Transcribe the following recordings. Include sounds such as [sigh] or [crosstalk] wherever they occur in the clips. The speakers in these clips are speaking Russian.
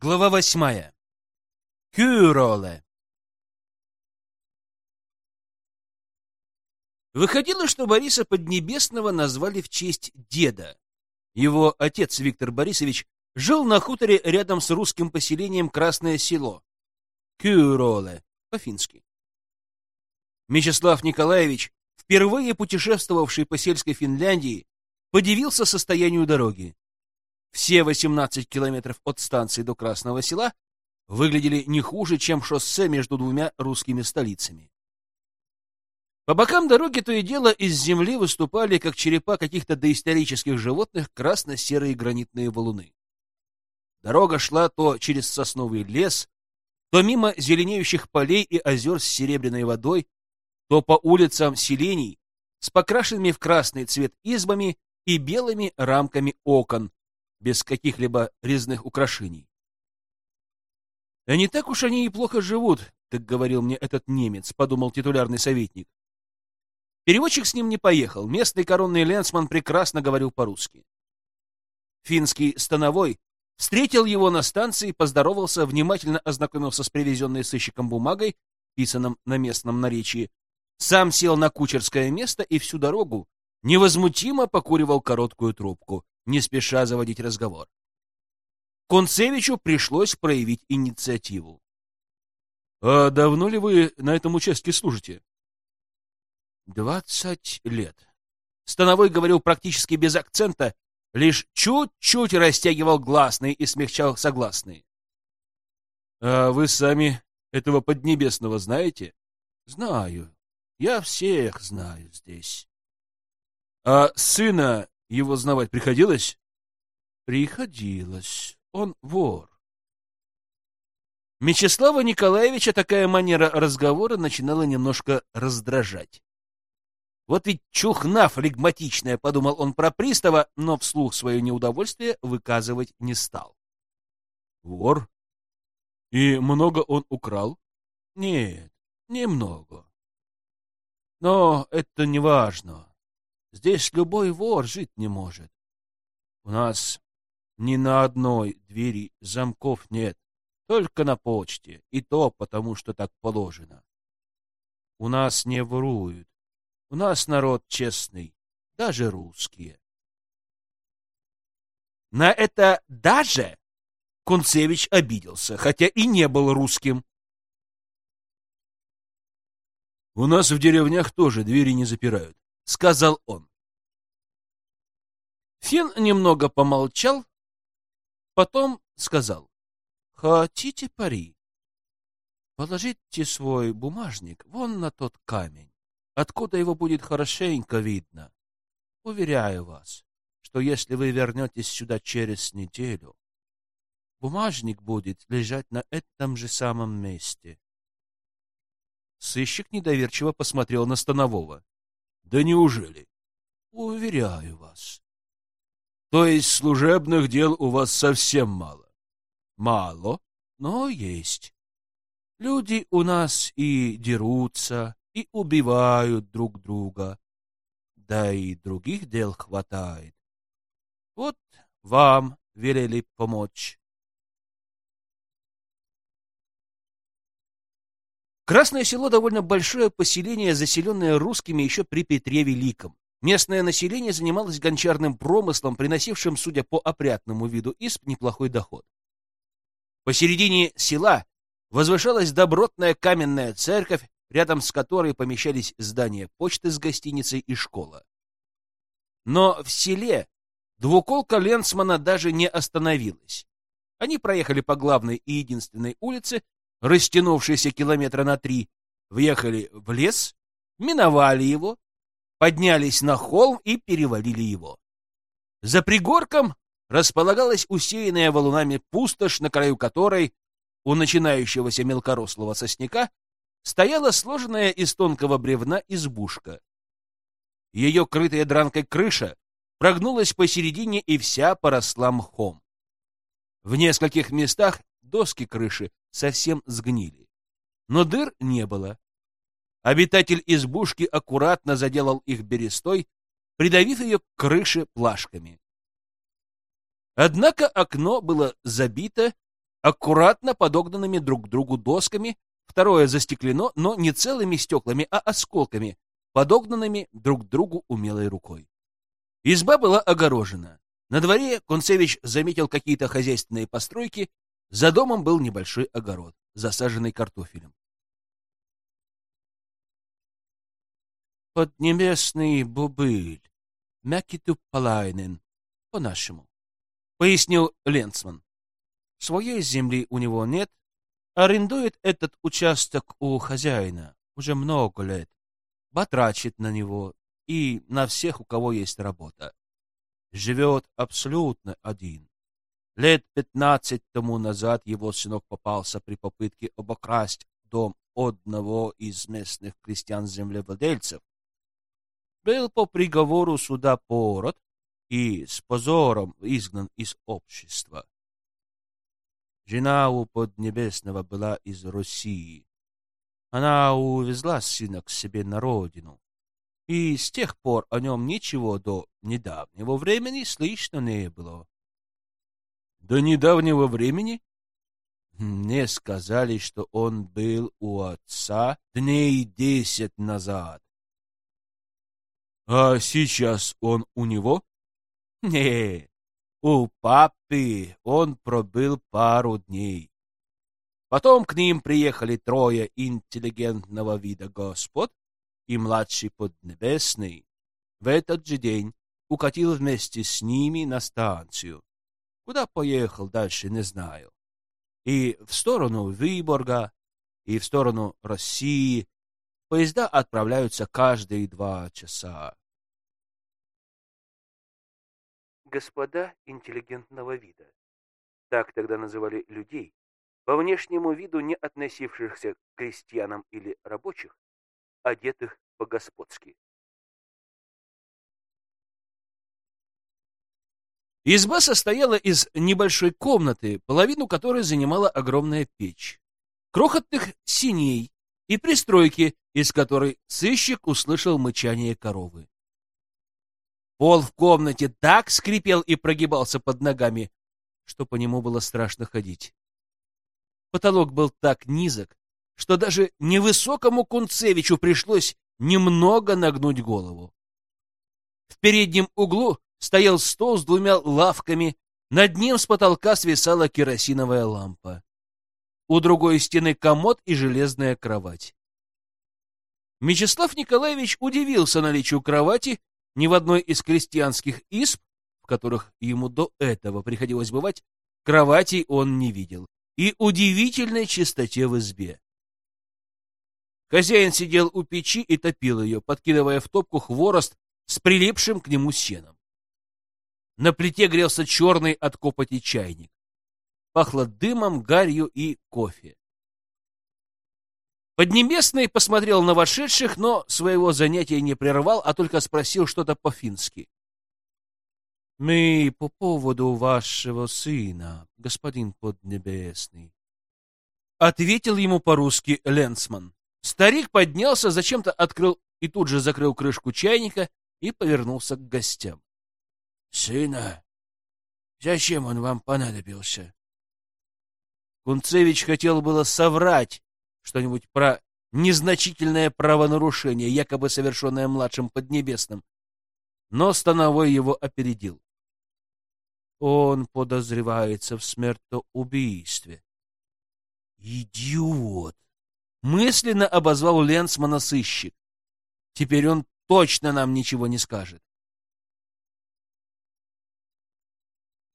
Глава восьмая. Кюроле. Выходило, что Бориса Поднебесного назвали в честь деда. Его отец Виктор Борисович жил на хуторе рядом с русским поселением Красное Село. Кюроле, по-фински. Мечислав Николаевич, впервые путешествовавший по сельской Финляндии, подивился состоянию дороги. Все 18 километров от станции до Красного Села выглядели не хуже, чем шоссе между двумя русскими столицами. По бокам дороги то и дело из земли выступали, как черепа каких-то доисторических животных, красно-серые гранитные валуны. Дорога шла то через сосновый лес, то мимо зеленеющих полей и озер с серебряной водой, то по улицам селений с покрашенными в красный цвет избами и белыми рамками окон, без каких-либо резных украшений. А не так уж они и плохо живут, как говорил мне этот немец, подумал титулярный советник. Переводчик с ним не поехал, местный коронный ленсман прекрасно говорил по-русски. Финский становой встретил его на станции, поздоровался, внимательно ознакомился с привезенной сыщиком бумагой, писанным на местном наречии, сам сел на кучерское место и всю дорогу невозмутимо покуривал короткую трубку, не спеша заводить разговор. Концевичу пришлось проявить инициативу. — А давно ли вы на этом участке служите? — Двадцать лет. Становой говорил практически без акцента, лишь чуть-чуть растягивал гласные и смягчал согласные. — А вы сами этого Поднебесного знаете? — Знаю. Я всех знаю здесь. — А сына его знавать приходилось? Приходилось. Он вор. Мечислава Николаевича такая манера разговора начинала немножко раздражать. Вот ведь чухна флегматичная, подумал он про пристава, но вслух свое неудовольствие выказывать не стал. Вор? И много он украл? Нет, немного. Но это не важно. Здесь любой вор жить не может. У нас ни на одной двери замков нет, только на почте, и то потому, что так положено. У нас не воруют. У нас народ честный, даже русские. На это «даже» Кунцевич обиделся, хотя и не был русским. У нас в деревнях тоже двери не запирают сказал он. Фин немного помолчал, потом сказал. Хотите пари? Положите свой бумажник вон на тот камень, откуда его будет хорошенько видно. Уверяю вас, что если вы вернетесь сюда через неделю, бумажник будет лежать на этом же самом месте. Сыщик недоверчиво посмотрел на Станового. Да неужели? Уверяю вас. То есть служебных дел у вас совсем мало? Мало, но есть. Люди у нас и дерутся, и убивают друг друга. Да и других дел хватает. Вот вам велели помочь. Красное село довольно большое поселение, заселенное русскими еще при Петре Великом. Местное население занималось гончарным промыслом, приносившим, судя по опрятному виду исп, неплохой доход. Посередине села возвышалась добротная каменная церковь, рядом с которой помещались здания почты с гостиницей и школа. Но в селе двуколка Ленсмана даже не остановилась. Они проехали по главной и единственной улице, растянувшийся километра на три, въехали в лес, миновали его, поднялись на холм и перевалили его. За пригорком располагалась усеянная валунами пустошь, на краю которой у начинающегося мелкорослого сосняка стояла сложенная из тонкого бревна избушка. Ее крытая дранкой крыша прогнулась посередине и вся поросла мхом. В нескольких местах доски крыши совсем сгнили. Но дыр не было. Обитатель избушки аккуратно заделал их берестой, придавив ее к крыше плашками. Однако окно было забито, аккуратно подогнанными друг к другу досками, второе застеклено, но не целыми стеклами, а осколками, подогнанными друг к другу умелой рукой. Изба была огорожена. На дворе Концевич заметил какие-то хозяйственные постройки, за домом был небольшой огород, засаженный картофелем. «Поднебесный бубыль, мякиту палайнен, по-нашему», — пояснил Ленцман. «Своей земли у него нет, арендует этот участок у хозяина уже много лет, батрачит на него и на всех, у кого есть работа. Живет абсолютно один. Лет пятнадцать тому назад его сынок попался при попытке обокрасть дом одного из местных крестьян-землевладельцев. Был по приговору суда пород и с позором изгнан из общества. Жена у Поднебесного была из России. Она увезла сына к себе на родину и с тех пор о нем ничего до недавнего времени слышно не было. — До недавнего времени? Мне сказали, что он был у отца дней десять назад. — А сейчас он у него? — Не, у папы он пробыл пару дней. Потом к ним приехали трое интеллигентного вида господ, и младший Поднебесный в этот же день укатил вместе с ними на станцию. Куда поехал дальше, не знаю. И в сторону Выборга, и в сторону России поезда отправляются каждые два часа. Господа интеллигентного вида. Так тогда называли людей, по внешнему виду не относившихся к крестьянам или рабочих, одетых по-господски. Изба состояла из небольшой комнаты, половину которой занимала огромная печь, крохотных синей и пристройки, из которой сыщик услышал мычание коровы. Пол в комнате так скрипел и прогибался под ногами, что по нему было страшно ходить. Потолок был так низок, что даже невысокому Кунцевичу пришлось немного нагнуть голову. В переднем углу стоял стол с двумя лавками, над ним с потолка свисала керосиновая лампа. У другой стены комод и железная кровать. Мечислав Николаевич удивился наличию кровати ни в одной из крестьянских изб, в которых ему до этого приходилось бывать, кроватей он не видел, и удивительной чистоте в избе. Хозяин сидел у печи и топил ее, подкидывая в топку хворост с прилипшим к нему сеном. На плите грелся черный от копоти чайник. Пахло дымом, гарью и кофе. Поднебесный посмотрел на вошедших, но своего занятия не прервал, а только спросил что-то по-фински. — Мы по поводу вашего сына, господин Поднебесный. Ответил ему по-русски Ленсман. Старик поднялся, зачем-то открыл и тут же закрыл крышку чайника и повернулся к гостям. — Сына, зачем он вам понадобился? Кунцевич хотел было соврать что-нибудь про незначительное правонарушение, якобы совершенное младшим Поднебесным, но Становой его опередил. Он подозревается в смертоубийстве. Идиот! Мысленно обозвал Ленсмана сыщик. Теперь он точно нам ничего не скажет.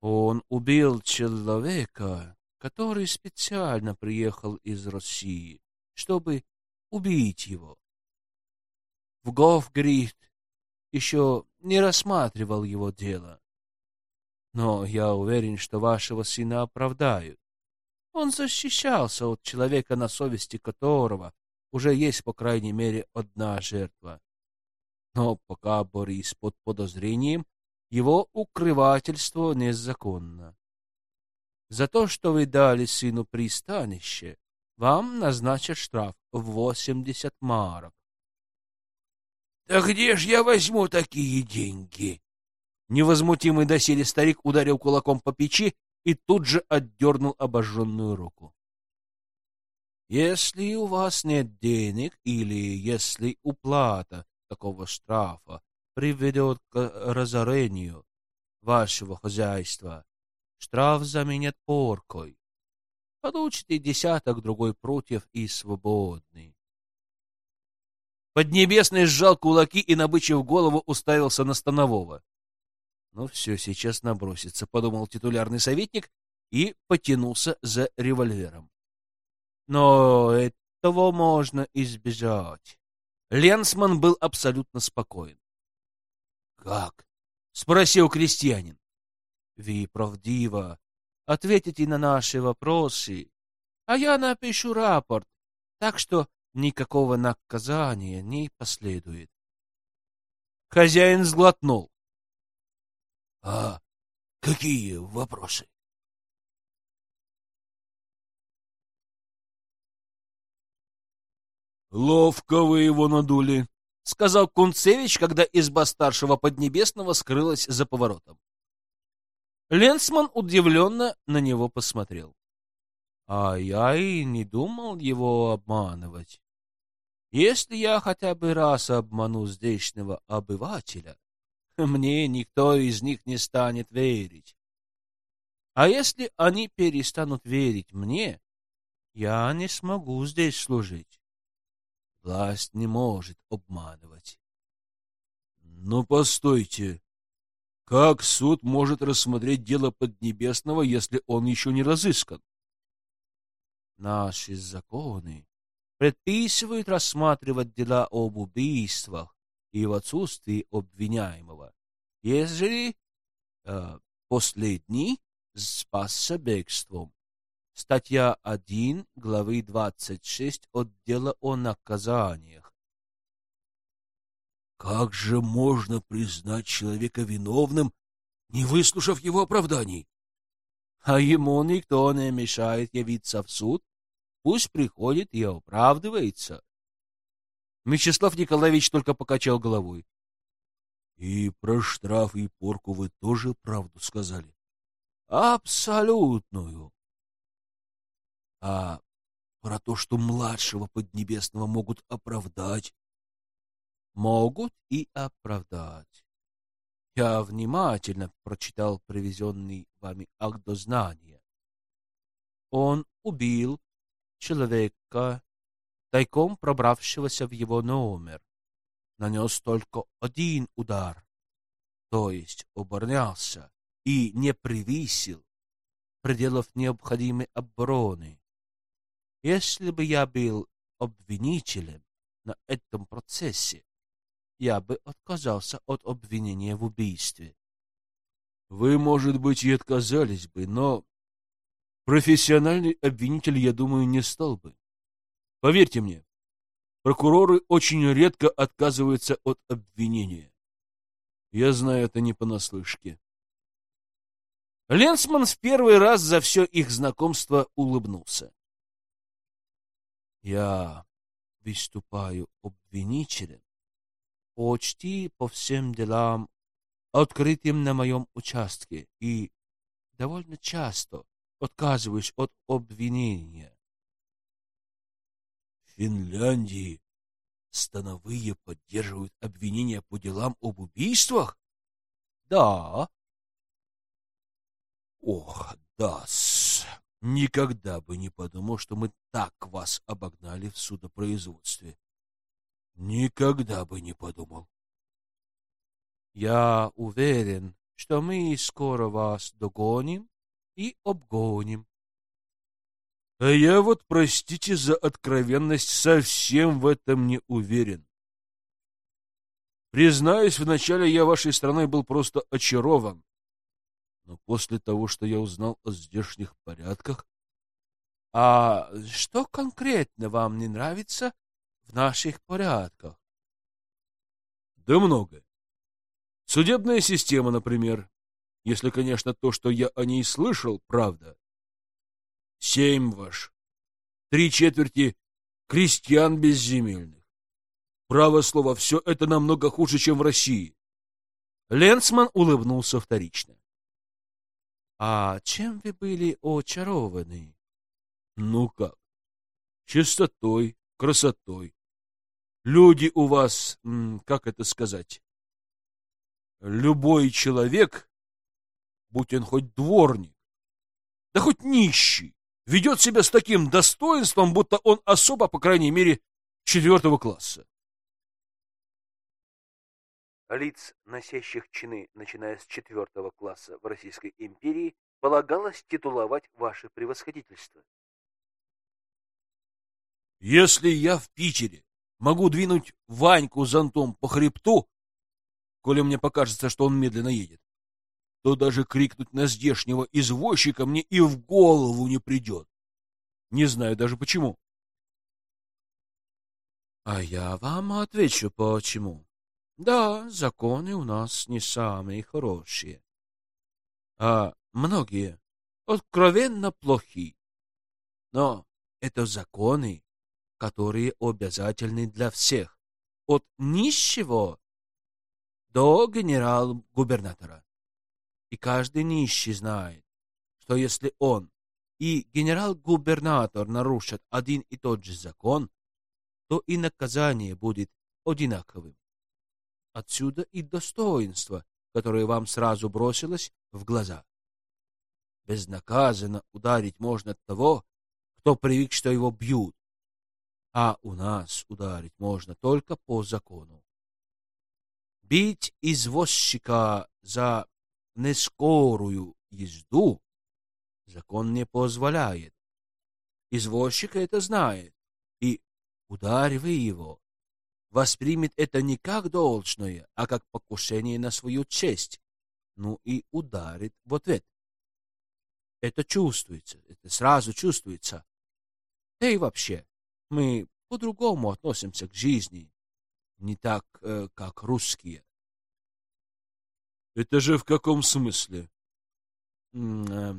Он убил человека, который специально приехал из России, чтобы убить его. В Гофгрид еще не рассматривал его дело. Но я уверен, что вашего сына оправдают. Он защищался от человека, на совести которого уже есть, по крайней мере, одна жертва. Но пока Борис под подозрением, его укрывательство незаконно. За то, что вы дали сыну пристанище, вам назначат штраф в восемьдесят марок. — Да где ж я возьму такие деньги? Невозмутимый доселе старик ударил кулаком по печи и тут же отдернул обожженную руку. Если у вас нет денег или если уплата такого штрафа приведет к разорению вашего хозяйства, штраф заменят поркой. Получите десяток другой против и свободный. Поднебесный сжал кулаки и, набычив голову, уставился на Станового. «Ну все, сейчас набросится», — подумал титулярный советник и потянулся за револьвером. Но этого можно избежать. Ленсман был абсолютно спокоен. «Как?» — спросил крестьянин. «Вы правдиво ответите на наши вопросы, а я напишу рапорт, так что никакого наказания не последует». Хозяин сглотнул. «А какие вопросы?» «Ловко вы его надули», — сказал Кунцевич, когда изба старшего Поднебесного скрылась за поворотом. Ленсман удивленно на него посмотрел. А я и не думал его обманывать. Если я хотя бы раз обману здешнего обывателя, [laughs] мне никто из них не станет верить. А если они перестанут верить мне, я не смогу здесь служить. Власть не может обманывать. Но постойте. Как суд может рассмотреть дело Поднебесного, если он еще не разыскан? Наши законы предписывают рассматривать дела об убийствах и в отсутствии обвиняемого, ежели э, последний спасся бегством. Статья 1 главы 26 отдела о наказаниях. Как же можно признать человека виновным, не выслушав его оправданий? А ему никто не мешает явиться в суд, пусть приходит и оправдывается. Мячеслав Николаевич только покачал головой. — И про штраф и порку вы тоже правду сказали? — Абсолютную. А про то, что младшего Поднебесного могут оправдать. Могут и оправдать. Я внимательно прочитал привезенный вами акт дознания. Он убил человека, тайком пробравшегося в его номер. Нанес только один удар, то есть оборонялся и не превысил пределов необходимой обороны. Если бы я был обвинителем на этом процессе, я бы отказался от обвинения в убийстве. Вы, может быть, и отказались бы, но профессиональный обвинитель, я думаю, не стал бы. Поверьте мне, прокуроры очень редко отказываются от обвинения. Я знаю это не понаслышке. Ленсман в первый раз за все их знакомство улыбнулся. Я выступаю обвинителем почти по всем делам, открытым на моем участке, и довольно часто отказываюсь от обвинения. В Финляндии становые поддерживают обвинения по делам об убийствах? Да. Ох, да-с. Никогда бы не подумал, что мы так вас обогнали в судопроизводстве. Никогда бы не подумал. Я уверен, что мы скоро вас догоним и обгоним. А я вот, простите за откровенность, совсем в этом не уверен. Признаюсь, вначале я вашей страной был просто очарован. Но после того, что я узнал о здешних порядках... А что конкретно вам не нравится в наших порядках? Да много. Судебная система, например. Если, конечно, то, что я о ней слышал, правда. Семь ваш. Три четверти крестьян безземельных. Право слово, все это намного хуже, чем в России. Ленцман улыбнулся вторично. А чем вы были очарованы? Ну как? Чистотой, красотой. Люди у вас, как это сказать? Любой человек, будь он хоть дворник, да хоть нищий, ведет себя с таким достоинством, будто он особо, по крайней мере, четвертого класса. Лиц, носящих чины, начиная с четвертого класса в Российской империи, полагалось титуловать ваше превосходительство. Если я в Питере могу двинуть Ваньку зонтом по хребту, коли мне покажется, что он медленно едет, то даже крикнуть на здешнего извозчика мне и в голову не придет. Не знаю даже почему. А я вам отвечу почему. Да, законы у нас не самые хорошие. А многие откровенно плохи. Но это законы, которые обязательны для всех, от нищего до генерал-губернатора. И каждый нищий знает, что если он и генерал-губернатор нарушат один и тот же закон, то и наказание будет одинаковым. Отсюда и достоинство, которое вам сразу бросилось в глаза. Безнаказанно ударить можно того, кто привык, что его бьют, а у нас ударить можно только по закону. Бить извозчика за нескорую езду закон не позволяет. Извозчик это знает, и, ударивая его, воспримет это не как должное, а как покушение на свою честь, ну и ударит в ответ. Это чувствуется, это сразу чувствуется. Да и вообще, мы по-другому относимся к жизни, не так, э, как русские. Это же в каком смысле? Э,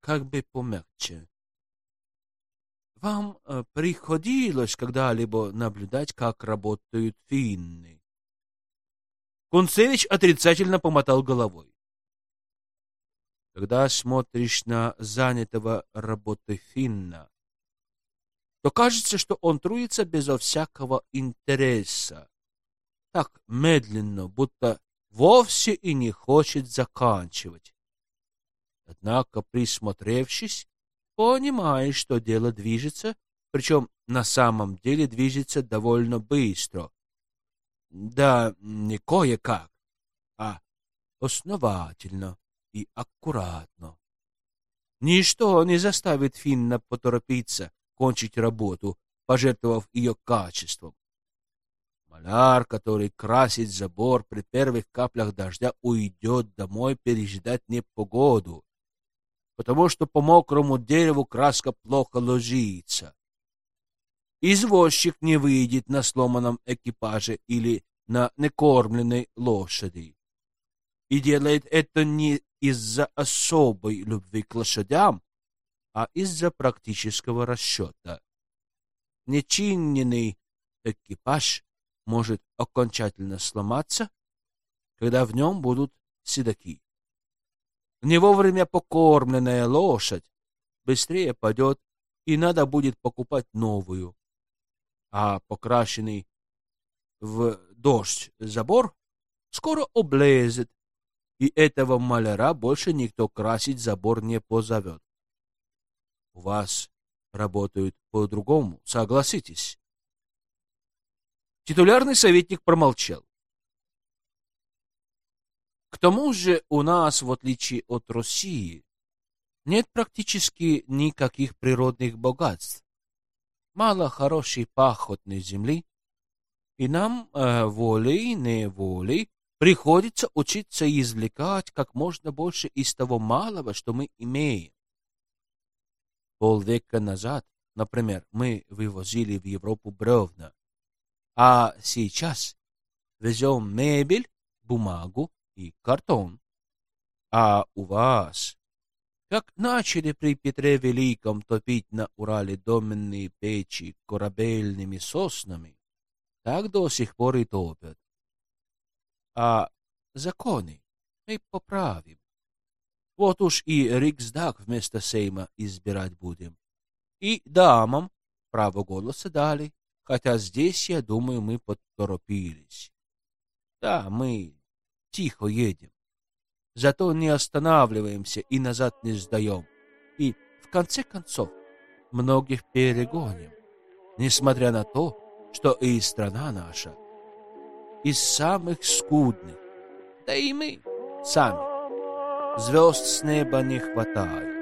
как бы помягче. Вам э, приходилось когда-либо наблюдать, как работают финны? Кунцевич отрицательно помотал головой. Когда смотришь на занятого работой финна, то кажется, что он трудится безо всякого интереса, так медленно, будто вовсе и не хочет заканчивать. Однако, присмотревшись, понимаешь, что дело движется, причем на самом деле движется довольно быстро. Да не кое-как, а основательно и аккуратно. Ничто не заставит Финна поторопиться кончить работу, пожертвовав ее качеством. Маляр, который красит забор при первых каплях дождя, уйдет домой переждать непогоду, потому что по мокрому дереву краска плохо ложится. Извозчик не выйдет на сломанном экипаже или на некормленной лошади. И делает это не из-за особой любви к лошадям, а из-за практического расчета. Нечиненный экипаж может окончательно сломаться, когда в нем будут седаки. Не вовремя покормленная лошадь быстрее падет, и надо будет покупать новую. А покрашенный в дождь забор скоро облезет, и этого маляра больше никто красить забор не позовет. У вас работают по-другому, согласитесь. Титулярный советник промолчал. К тому же у нас, в отличие от России, нет практически никаких природных богатств. Мало хорошей пахотной земли, и нам э, волей-неволей приходится учиться извлекать как можно больше из того малого, что мы имеем. Полвека назад, например, мы вывозили в Европу бревна, а сейчас везем мебель, бумагу и картон. А у вас, как начали при Петре Великом топить на Урале доменные печи корабельными соснами, так до сих пор и топят. А законы мы поправим. Вот уж и Риксдаг вместо Сейма избирать будем. И дамам право голоса дали, хотя здесь, я думаю, мы подторопились. Да, мы тихо едем. Зато не останавливаемся и назад не сдаем. И, в конце концов, многих перегоним, несмотря на то, что и страна наша из самых скудных, да и мы сами. Звезд с неба не хватает.